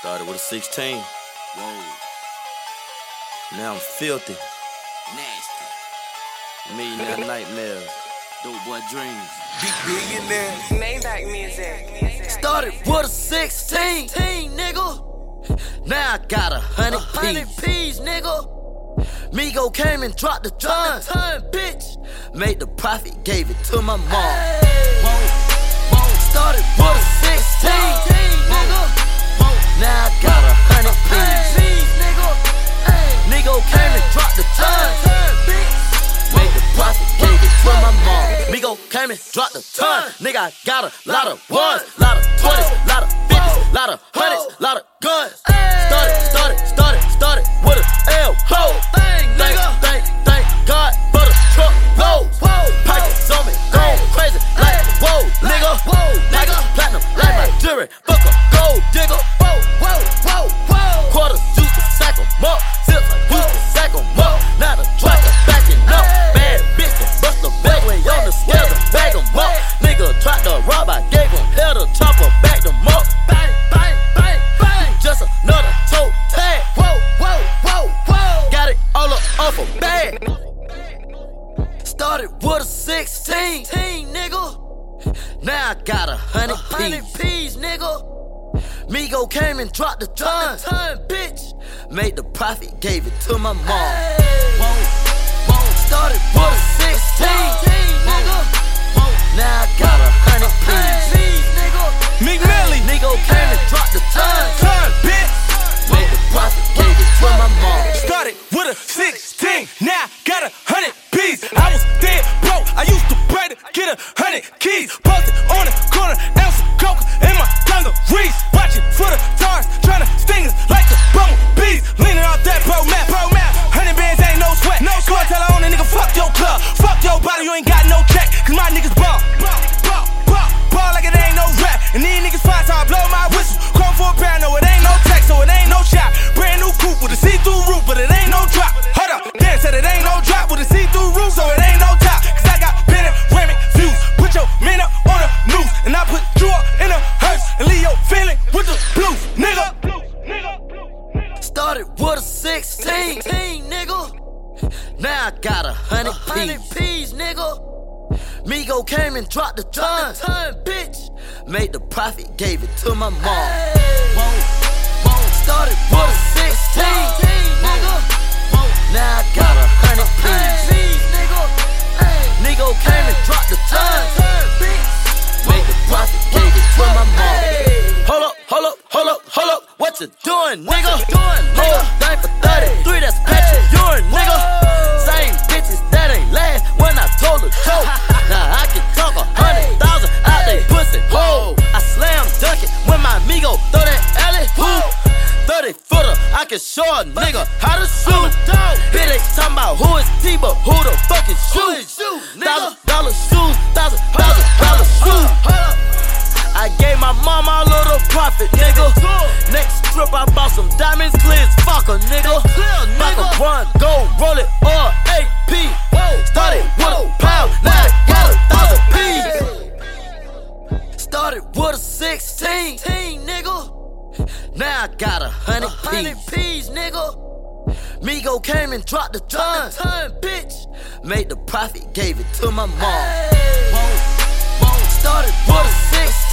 Started with a 16. Whoa, Now I'm filthy. nasty. Millionaire nightmares. Dope boy dreams. Big billionaire. Maybach music. Started with a 16, nigga. Now I got a hundred P's, nigga. Migo came and dropped the ton, ton, bitch. Made the profit, gave it to my mom. Whoa, whoa. Started with a 16, nigga. Migo came and dropped a ton. Nigga, I got a lot of ones, lot of twenties, lot of fifties, lot of hundreds, lot of guns. Started, started, him chopper, back them up. Bang, bang, bang, bang. Just another toe tag. Whoa, whoa, whoa, whoa. Got it all up off a bag. Started with a 16, nigga. Now I got a hundred P's, nigga. Migo came and dropped the ton, ton, bitch. Made the profit, gave it to my mom. Whoa, get a hundred keys. Posted on the corner, ounce of coke in my dungarees. Watching for the Now I got a hundred, a hundred P's. P's, nigga. Migo came and dropped the ton, dropped the ton bitch. Made the profit, gave it to my mom. Hey. Whoa, whoa, started with a 16 nigga. Whoa. Now I got a hundred P's. P's, nigga. Hey. Migo came and dropped the ton, ton bitch. Made the profit, gave it to my mom. Hey. Hold up, hold up, hold up, hold up. What you doing, nigga? What you doing, nigga? Hold, nine for 30. A joke. now I can talk a hundred thousand out they pussy hole. I slam dunk it when my amigo throw that alley hoop. 30 footer, I can show a nigga how to shoot. Here they talking about who is T, but who the fuck is shoot? Thousand dollar shoes, thousand, thousand dollar shoes. I gave my mom all of the profit, nigga. Next trip, I bought some diamonds, clear 16, 16 nigga. Now I got a hundred pieces, nigga. Migo came and dropped the ton, ton, bitch. Made the profit, gave it to my mom. Hey. Whoa, whoa, started with a six.